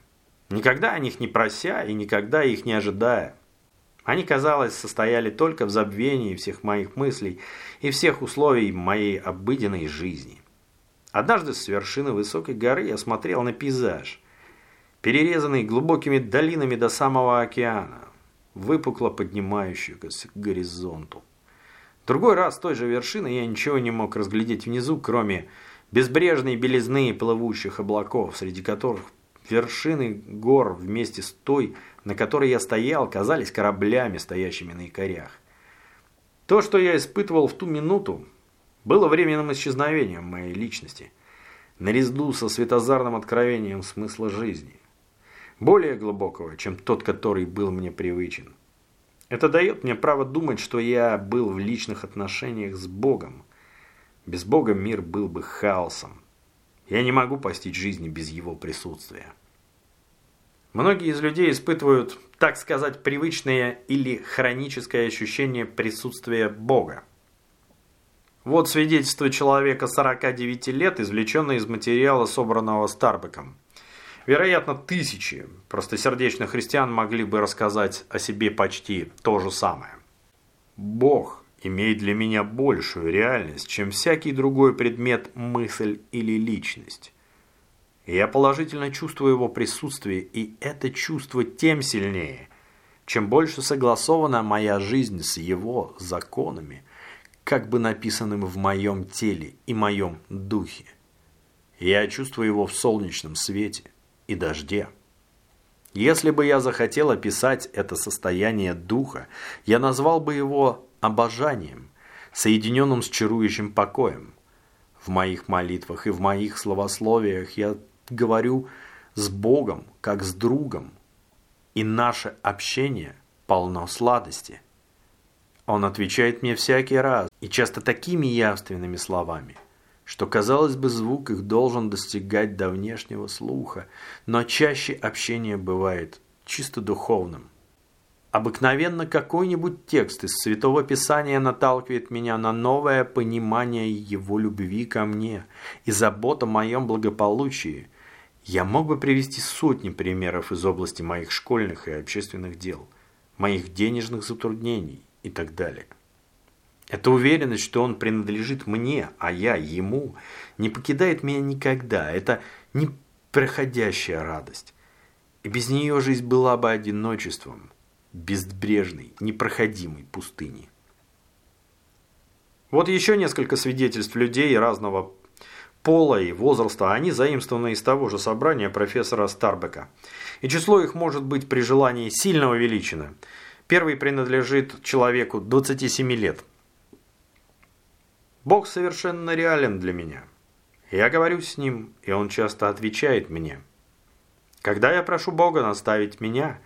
Никогда о них не прося и никогда их не ожидая. Они, казалось, состояли только в забвении всех моих мыслей и всех условий моей обыденной жизни. Однажды с вершины высокой горы я смотрел на пейзаж, перерезанный глубокими долинами до самого океана, выпукло поднимающегося к горизонту. Другой раз с той же вершины я ничего не мог разглядеть внизу, кроме безбрежной белизны плывущих облаков, среди которых вершины гор вместе с той, на которой я стоял, казались кораблями, стоящими на якорях. То, что я испытывал в ту минуту, было временным исчезновением моей личности, нарезду со светозарным откровением смысла жизни, более глубокого, чем тот, который был мне привычен. Это дает мне право думать, что я был в личных отношениях с Богом. Без Бога мир был бы хаосом. Я не могу постичь жизни без его присутствия. Многие из людей испытывают, так сказать, привычное или хроническое ощущение присутствия Бога. Вот свидетельство человека 49 лет, извлеченное из материала, собранного Старбеком. Вероятно, тысячи простосердечных христиан могли бы рассказать о себе почти то же самое. Бог имеет для меня большую реальность, чем всякий другой предмет, мысль или личность. Я положительно чувствую его присутствие, и это чувство тем сильнее, чем больше согласована моя жизнь с его законами, как бы написанным в моем теле и моем духе. Я чувствую его в солнечном свете – и дожде. Если бы я захотел описать это состояние духа, я назвал бы его обожанием, соединенным с чарующим покоем. В моих молитвах и в моих словословиях я говорю с Богом, как с другом, и наше общение полно сладости. Он отвечает мне всякий раз, и часто такими явственными словами – что, казалось бы, звук их должен достигать до внешнего слуха, но чаще общение бывает чисто духовным. Обыкновенно какой-нибудь текст из Святого Писания наталкивает меня на новое понимание Его любви ко мне и забот о моем благополучии. Я мог бы привести сотни примеров из области моих школьных и общественных дел, моих денежных затруднений и так далее. Эта уверенность, что он принадлежит мне, а я ему, не покидает меня никогда. Это непроходящая радость. И без нее жизнь была бы одиночеством, безбрежной, непроходимой пустыни. Вот еще несколько свидетельств людей разного пола и возраста, они заимствованы из того же собрания профессора Старбека. И число их может быть при желании сильно увеличено. Первый принадлежит человеку 27 лет – Бог совершенно реален для меня. Я говорю с Ним, и Он часто отвечает мне. Когда я прошу Бога наставить меня,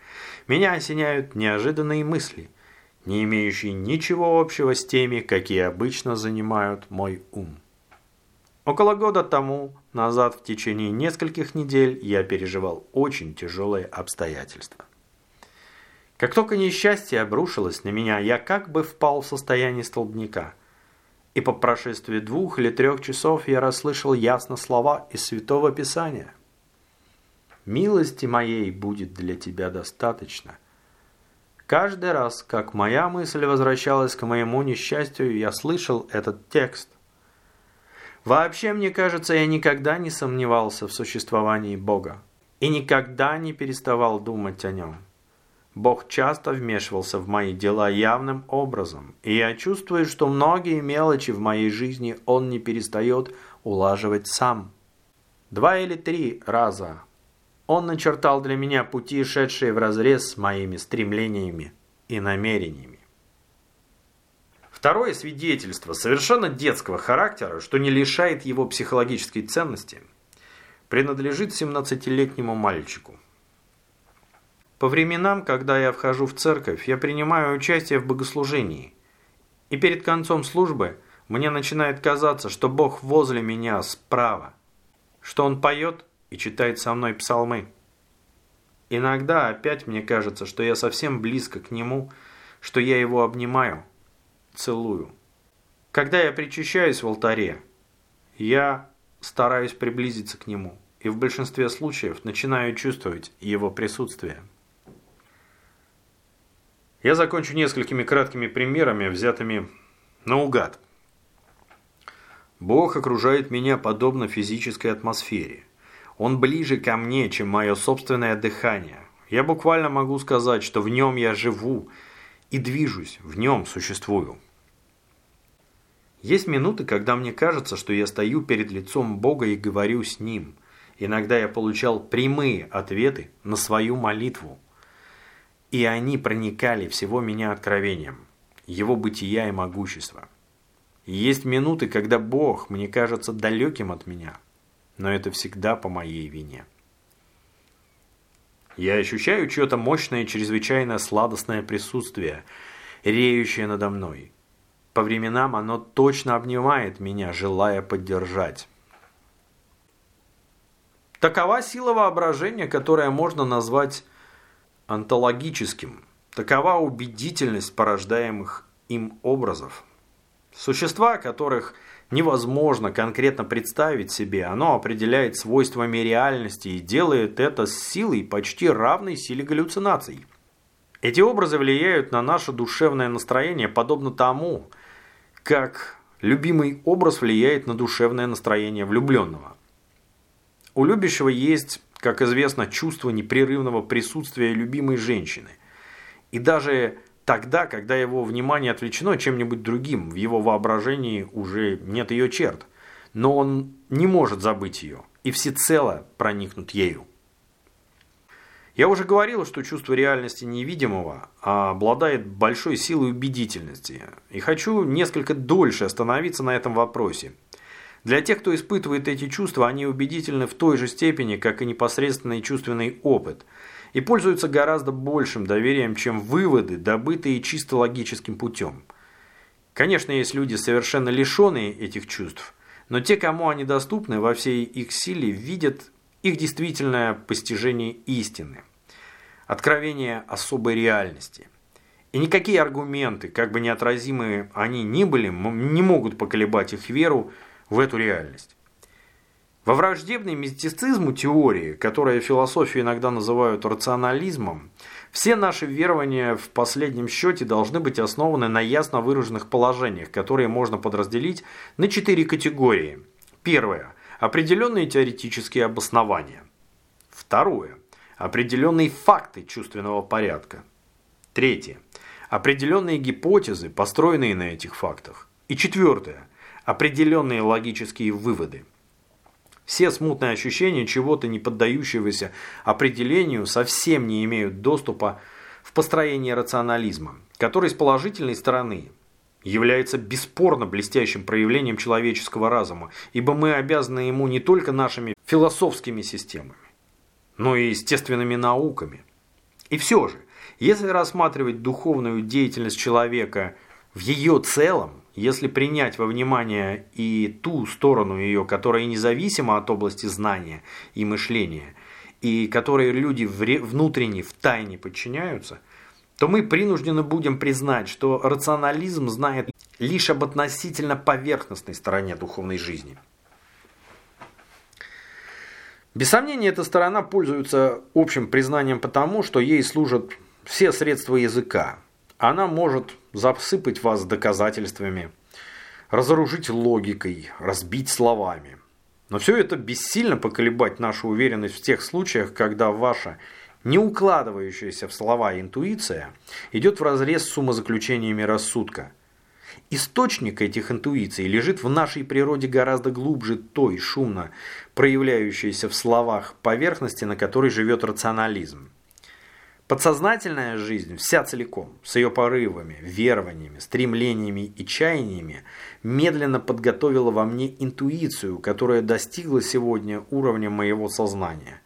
меня осеняют неожиданные мысли, не имеющие ничего общего с теми, какие обычно занимают мой ум. Около года тому назад в течение нескольких недель я переживал очень тяжелые обстоятельства. Как только несчастье обрушилось на меня, я как бы впал в состояние столбняка – и по прошествии двух или трех часов я расслышал ясно слова из Святого Писания. «Милости моей будет для тебя достаточно». Каждый раз, как моя мысль возвращалась к моему несчастью, я слышал этот текст. Вообще, мне кажется, я никогда не сомневался в существовании Бога и никогда не переставал думать о нем. Бог часто вмешивался в мои дела явным образом, и я чувствую, что многие мелочи в моей жизни Он не перестает улаживать сам. Два или три раза Он начертал для меня пути, шедшие вразрез с моими стремлениями и намерениями. Второе свидетельство совершенно детского характера, что не лишает его психологической ценности, принадлежит 17-летнему мальчику. По временам, когда я вхожу в церковь, я принимаю участие в богослужении. И перед концом службы мне начинает казаться, что Бог возле меня справа, что Он поет и читает со мной псалмы. Иногда опять мне кажется, что я совсем близко к Нему, что я Его обнимаю, целую. Когда я причащаюсь в алтаре, я стараюсь приблизиться к Нему и в большинстве случаев начинаю чувствовать Его присутствие. Я закончу несколькими краткими примерами, взятыми наугад. Бог окружает меня подобно физической атмосфере. Он ближе ко мне, чем мое собственное дыхание. Я буквально могу сказать, что в нем я живу и движусь, в нем существую. Есть минуты, когда мне кажется, что я стою перед лицом Бога и говорю с Ним. Иногда я получал прямые ответы на свою молитву и они проникали всего меня откровением, его бытия и могущества. есть минуты, когда Бог мне кажется далеким от меня, но это всегда по моей вине. Я ощущаю чье-то мощное и чрезвычайно сладостное присутствие, реющее надо мной. По временам оно точно обнимает меня, желая поддержать. Такова сила воображения, которая можно назвать онтологическим. Такова убедительность порождаемых им образов. Существа, которых невозможно конкретно представить себе, оно определяет свойствами реальности и делает это с силой, почти равной силе галлюцинаций. Эти образы влияют на наше душевное настроение подобно тому, как любимый образ влияет на душевное настроение влюбленного. У любящего есть как известно, чувство непрерывного присутствия любимой женщины. И даже тогда, когда его внимание отвлечено чем-нибудь другим, в его воображении уже нет ее черт. Но он не может забыть ее и всецело проникнут ею. Я уже говорил, что чувство реальности невидимого обладает большой силой убедительности. И хочу несколько дольше остановиться на этом вопросе – для тех, кто испытывает эти чувства, они убедительны в той же степени, как и непосредственный чувственный опыт, и пользуются гораздо большим доверием, чем выводы, добытые чисто логическим путем. Конечно, есть люди, совершенно лишенные этих чувств, но те, кому они доступны во всей их силе, видят их действительное постижение истины, откровение особой реальности. И никакие аргументы, как бы неотразимые они ни были, не могут поколебать их веру в эту реальность. Во враждебной мистицизму теории, которая философию иногда называют рационализмом, все наши верования в последнем счете должны быть основаны на ясно выраженных положениях, которые можно подразделить на четыре категории. Первое – определенные теоретические обоснования. Второе – определенные факты чувственного порядка. Третье – определенные гипотезы, построенные на этих фактах. И четвертое – определенные логические выводы. Все смутные ощущения чего-то не поддающегося определению совсем не имеют доступа в построение рационализма, который с положительной стороны является бесспорно блестящим проявлением человеческого разума, ибо мы обязаны ему не только нашими философскими системами, но и естественными науками. И все же, если рассматривать духовную деятельность человека в ее целом, если принять во внимание и ту сторону ее, которая независима от области знания и мышления, и которой люди внутренне, в тайне подчиняются, то мы принуждены будем признать, что рационализм знает лишь об относительно поверхностной стороне духовной жизни. Без сомнения, эта сторона пользуется общим признанием потому, что ей служат все средства языка, она может засыпать вас доказательствами, разоружить логикой, разбить словами. Но все это бессильно поколебать нашу уверенность в тех случаях, когда ваша не укладывающаяся в слова интуиция идет вразрез с умозаключениями рассудка. Источник этих интуиций лежит в нашей природе гораздо глубже той шумно проявляющейся в словах поверхности, на которой живет рационализм. Подсознательная жизнь, вся целиком, с ее порывами, верованиями, стремлениями и чаяниями, медленно подготовила во мне интуицию, которая достигла сегодня уровня моего сознания.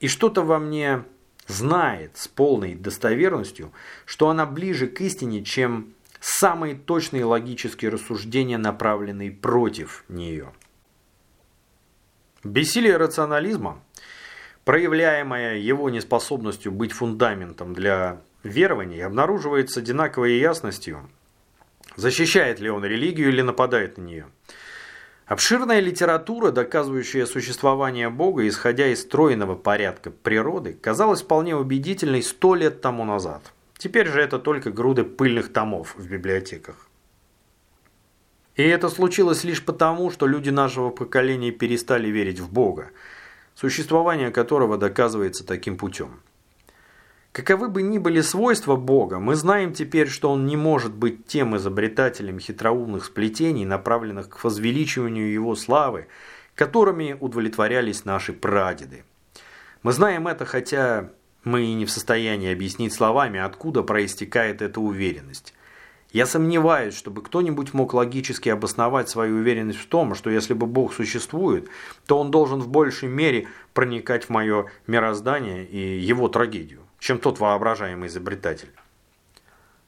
И что-то во мне знает с полной достоверностью, что она ближе к истине, чем самые точные логические рассуждения, направленные против нее. Бессилие рационализма – проявляемая его неспособностью быть фундаментом для верований, обнаруживается одинаковой ясностью, защищает ли он религию или нападает на нее. Обширная литература, доказывающая существование Бога, исходя из стройного порядка природы, казалась вполне убедительной сто лет тому назад. Теперь же это только груды пыльных томов в библиотеках. И это случилось лишь потому, что люди нашего поколения перестали верить в Бога, существование которого доказывается таким путем. Каковы бы ни были свойства Бога, мы знаем теперь, что Он не может быть тем изобретателем хитроумных сплетений, направленных к возвеличиванию Его славы, которыми удовлетворялись наши прадеды. Мы знаем это, хотя мы и не в состоянии объяснить словами, откуда проистекает эта уверенность. Я сомневаюсь, чтобы кто-нибудь мог логически обосновать свою уверенность в том, что если бы Бог существует, то он должен в большей мере проникать в мое мироздание и его трагедию, чем тот воображаемый изобретатель.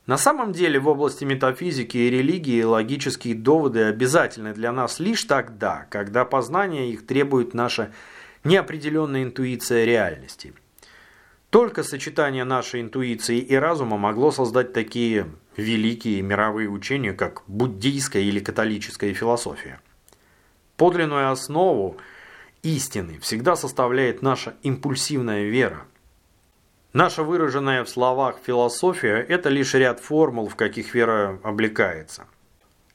На самом деле в области метафизики и религии логические доводы обязательны для нас лишь тогда, когда познание их требует наша неопределенная интуиция реальности – только сочетание нашей интуиции и разума могло создать такие великие мировые учения, как буддийская или католическая философия. Подлинную основу истины всегда составляет наша импульсивная вера. Наша выраженная в словах философия – это лишь ряд формул, в каких вера облекается.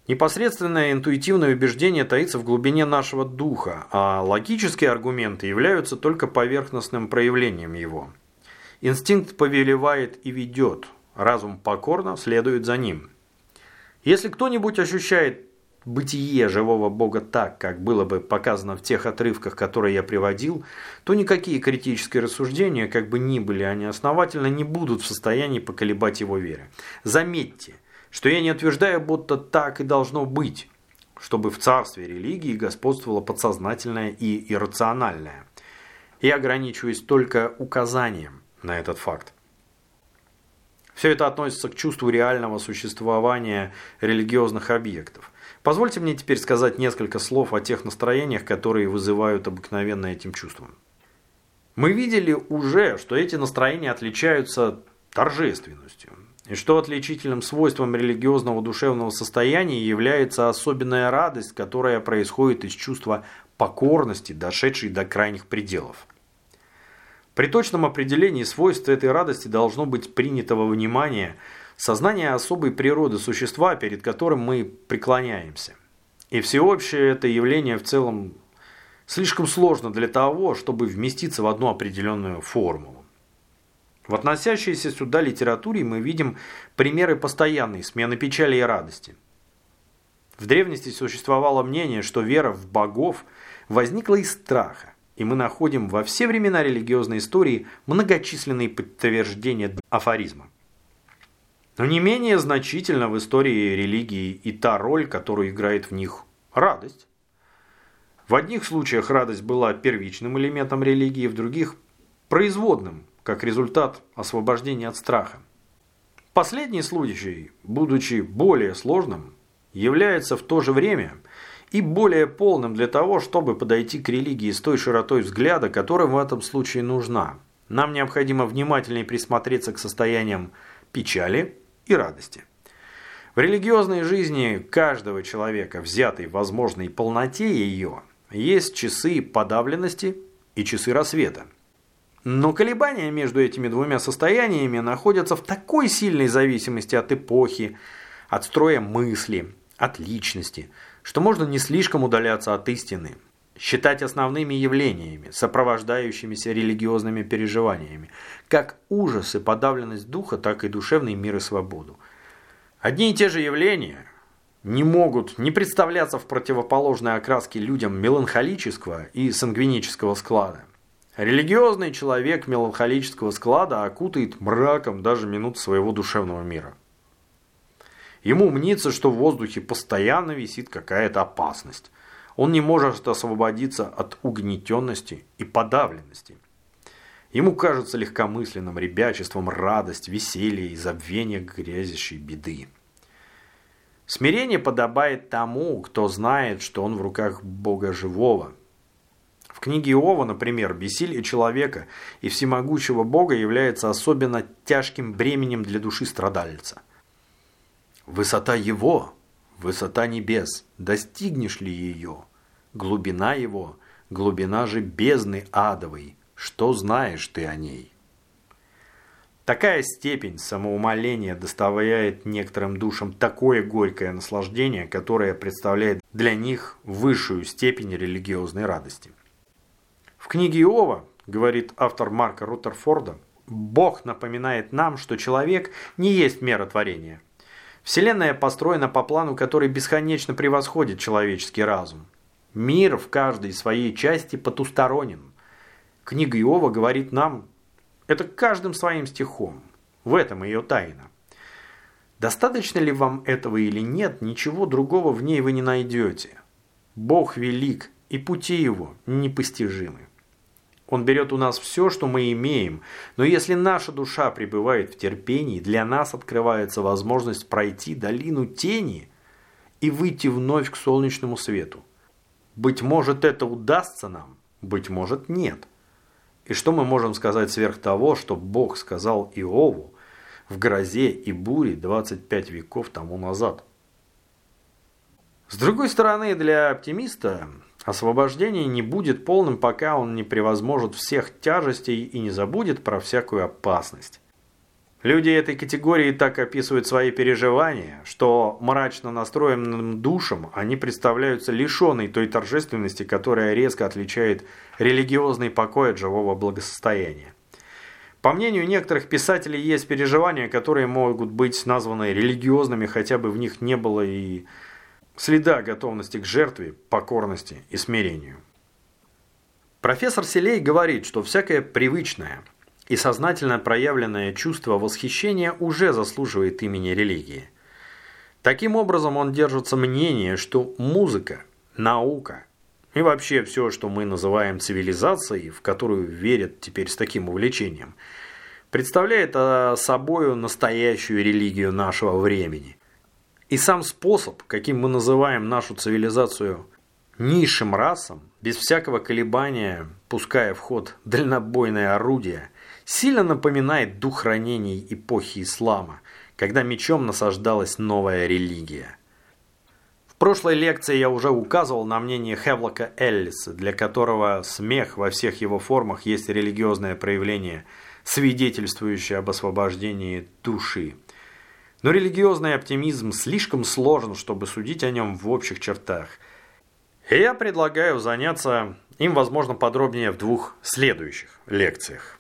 Непосредственное интуитивное убеждение таится в глубине нашего духа, а логические аргументы являются только поверхностным проявлением его – Инстинкт повелевает и ведет, разум покорно следует за ним. Если кто-нибудь ощущает бытие живого Бога так, как было бы показано в тех отрывках, которые я приводил, то никакие критические рассуждения, как бы ни были они основательно, не будут в состоянии поколебать его веры. Заметьте, что я не утверждаю, будто так и должно быть, чтобы в царстве религии господствовало подсознательное и иррациональное. Я ограничиваюсь только указанием, на этот факт. Все это относится к чувству реального существования религиозных объектов. Позвольте мне теперь сказать несколько слов о тех настроениях, которые вызывают обыкновенно этим чувством. Мы видели уже, что эти настроения отличаются торжественностью, и что отличительным свойством религиозного душевного состояния является особенная радость, которая происходит из чувства покорности, дошедшей до крайних пределов. При точном определении свойств этой радости должно быть принято во внимание сознание особой природы существа, перед которым мы преклоняемся. И всеобщее это явление в целом слишком сложно для того, чтобы вместиться в одну определенную формулу. В относящейся сюда литературе мы видим примеры постоянной смены печали и радости. В древности существовало мнение, что вера в богов возникла из страха, и мы находим во все времена религиозной истории многочисленные подтверждения афоризма. Но не менее значительна в истории религии и та роль, которую играет в них радость. В одних случаях радость была первичным элементом религии, в других – производным, как результат освобождения от страха. Последний случай, будучи более сложным, является в то же время – и более полным для того, чтобы подойти к религии с той широтой взгляда, которая в этом случае нужна. Нам необходимо внимательнее присмотреться к состояниям печали и радости. В религиозной жизни каждого человека, взятой возможной полноте ее, есть часы подавленности и часы рассвета. Но колебания между этими двумя состояниями находятся в такой сильной зависимости от эпохи, от строя мысли, от личности – что можно не слишком удаляться от истины, считать основными явлениями, сопровождающимися религиозными переживаниями, как ужас и подавленность духа, так и душевный мир и свободу. Одни и те же явления не могут не представляться в противоположной окраске людям меланхолического и сангвинического склада. Религиозный человек меланхолического склада окутает мраком даже минут своего душевного мира. Ему мнится, что в воздухе постоянно висит какая-то опасность. Он не может освободиться от угнетенности и подавленности. Ему кажется легкомысленным ребячеством радость, веселье и забвение грязящей беды. Смирение подобает тому, кто знает, что он в руках Бога живого. В книге Иова, например, бессилие человека и всемогущего Бога является особенно тяжким бременем для души страдальца. Высота его, высота небес, достигнешь ли ее? Глубина его, глубина же бездны адовой, что знаешь ты о ней? Такая степень самоумоления доставляет некоторым душам такое горькое наслаждение, которое представляет для них высшую степень религиозной радости. В книге Иова, говорит автор Марка Рутерфорда, Бог напоминает нам, что человек не есть мера творения. Вселенная построена по плану, который бесконечно превосходит человеческий разум. Мир в каждой своей части потусторонен. Книга Иова говорит нам это каждым своим стихом. В этом ее тайна. Достаточно ли вам этого или нет, ничего другого в ней вы не найдете. Бог велик, и пути его непостижимы. Он берет у нас все, что мы имеем, но если наша душа пребывает в терпении, для нас открывается возможность пройти долину тени и выйти вновь к солнечному свету. Быть может, это удастся нам, быть может, нет. И что мы можем сказать сверх того, что Бог сказал Иову в грозе и буре 25 веков тому назад? С другой стороны, для оптимиста освобождение не будет полным, пока он не превозможет всех тяжестей и не забудет про всякую опасность. Люди этой категории так описывают свои переживания, что мрачно настроенным душам они представляются лишенной той торжественности, которая резко отличает религиозный покой от живого благосостояния. По мнению некоторых писателей, есть переживания, которые могут быть названы религиозными, хотя бы в них не было и следа готовности к жертве, покорности и смирению. Профессор Селей говорит, что всякое привычное – и сознательно проявленное чувство восхищения уже заслуживает имени религии. Таким образом, он держится мнения, что музыка, наука и вообще все, что мы называем цивилизацией, в которую верят теперь с таким увлечением, представляет собой настоящую религию нашего времени. И сам способ, каким мы называем нашу цивилизацию низшим расам, без всякого колебания, пуская в ход дальнобойное орудие – сильно напоминает дух хранений эпохи ислама, когда мечом насаждалась новая религия. В прошлой лекции я уже указывал на мнение Хевлока Эллиса, для которого смех во всех его формах есть религиозное проявление, свидетельствующее об освобождении души. Но религиозный оптимизм слишком сложен, чтобы судить о нем в общих чертах. И я предлагаю заняться им, возможно, подробнее в двух следующих лекциях.